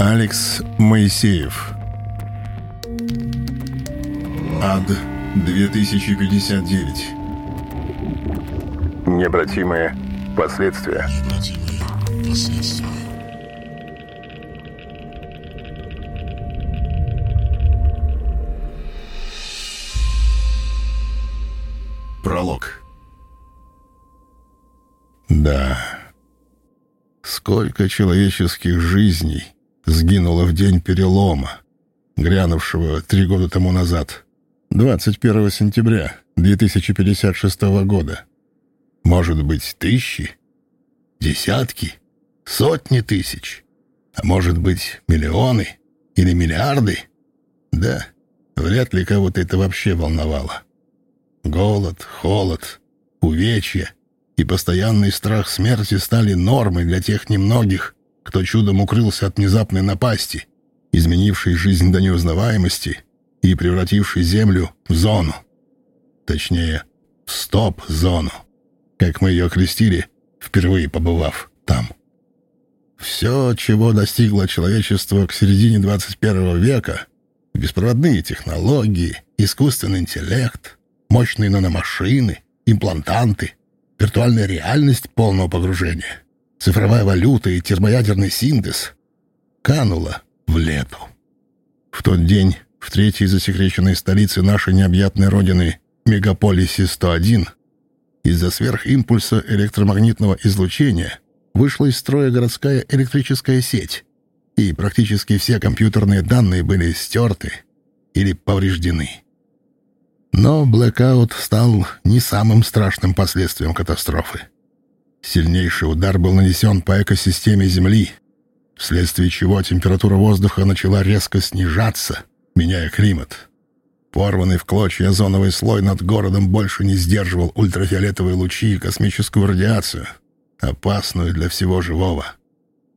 Алекс Моисеев Ад 2059 Необратимые последствия. Необратимые последствия. Пролог Да, сколько человеческих жизней сгинуло в день перелома, грянувшего три года тому назад, 21 сентября 2056 года. Может быть, тысячи, десятки, сотни тысяч, а может быть, миллионы или миллиарды? Да, вряд ли кого-то это вообще волновало. Голод, холод, увечья и постоянный страх смерти стали нормой для тех немногих, кто чудом укрылся от внезапной напасти, изменившей жизнь до неузнаваемости и превратившей Землю в зону. Точнее, в стоп-зону, как мы ее крестили, впервые побывав там. Все, чего достигло человечество к середине 21 века, беспроводные технологии, искусственный интеллект, мощные наномашины, имплантанты, виртуальная реальность полного погружения — цифровая валюта и термоядерный синтез канула в лету. В тот день в третьей засекреченной столице нашей необъятной родины, мегаполисе 101, из-за сверхимпульса электромагнитного излучения вышла из строя городская электрическая сеть, и практически все компьютерные данные были стерты или повреждены. Но блэкаут стал не самым страшным последствием катастрофы. Сильнейший удар был нанесен по экосистеме Земли, вследствие чего температура воздуха начала резко снижаться, меняя климат. Порванный в клочья озоновый слой над городом больше не сдерживал ультрафиолетовые лучи и космическую радиацию, опасную для всего живого.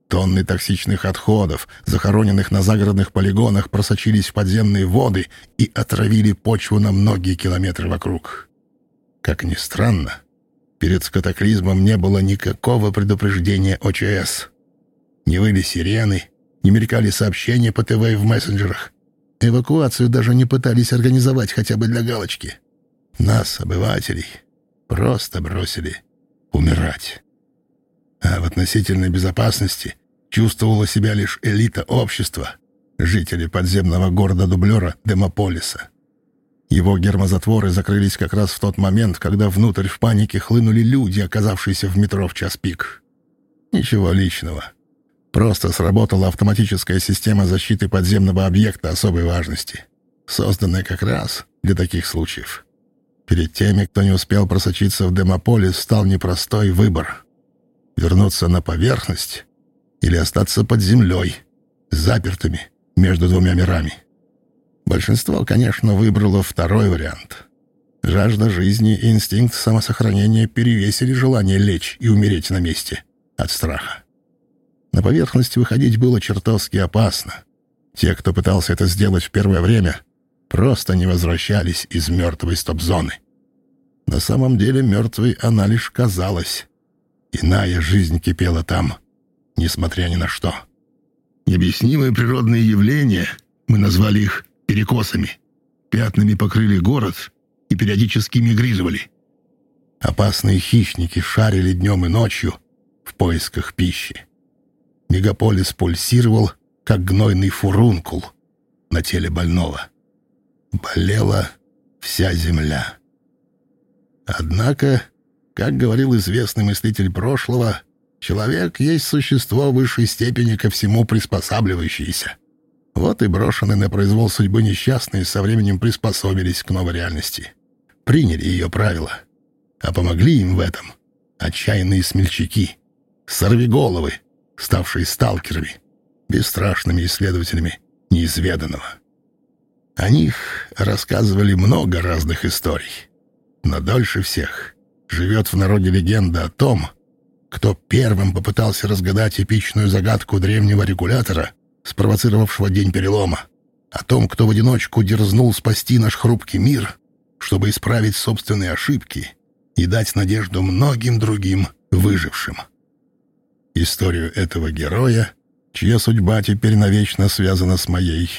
Тонны токсичных отходов, захороненных на загородных полигонах, просочились в подземные воды и отравили почву на многие километры вокруг. Как ни странно, Перед катаклизмом не было никакого предупреждения ОЧС. Не выли сирены, не мелькали сообщения по ТВ в мессенджерах. Эвакуацию даже не пытались организовать хотя бы для галочки. Нас, обывателей, просто бросили умирать. А в относительной безопасности чувствовала себя лишь элита общества, жители подземного города-дублера Демополиса. Его гермозатворы закрылись как раз в тот момент, когда внутрь в панике хлынули люди, оказавшиеся в метро в час пик. Ничего личного. Просто сработала автоматическая система защиты подземного объекта особой важности, созданная как раз для таких случаев. Перед теми, кто не успел просочиться в Демополис, стал непростой выбор — вернуться на поверхность или остаться под землей, запертыми между двумя мирами. Большинство, конечно, выбрало второй вариант. Жажда жизни и инстинкт самосохранения перевесили желание лечь и умереть на месте от страха. На поверхность выходить было чертовски опасно. Те, кто пытался это сделать в первое время, просто не возвращались из мертвой стоп-зоны. На самом деле мертвой она лишь казалась. Иная жизнь кипела там, несмотря ни на что. Необъяснимые природные явления, мы назвали их перекосами. Пятнами покрыли город и периодически мигрировали. Опасные хищники шарили днем и ночью в поисках пищи. Мегаполис пульсировал, как гнойный фурункул на теле больного. Болела вся земля. Однако, как говорил известный мыслитель прошлого, человек есть существо высшей степени ко всему приспосабливающееся. И брошенные на произвол судьбы несчастные со временем приспособились к новой реальности. Приняли ее правила. А помогли им в этом отчаянные смельчаки, сорвиголовы, ставшие сталкерами, бесстрашными исследователями неизведанного. О них рассказывали много разных историй. Но дольше всех живет в народе легенда о том, кто первым попытался разгадать эпичную загадку древнего регулятора — спровоцировавшего день перелома, о том, кто в одиночку дерзнул спасти наш хрупкий мир, чтобы исправить собственные ошибки и дать надежду многим другим выжившим. Историю этого героя, чья судьба теперь навечно связана с моей,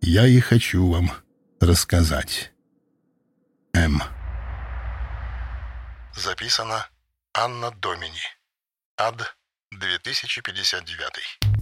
я и хочу вам рассказать. М. Записано Анна Домини. Ад 2059.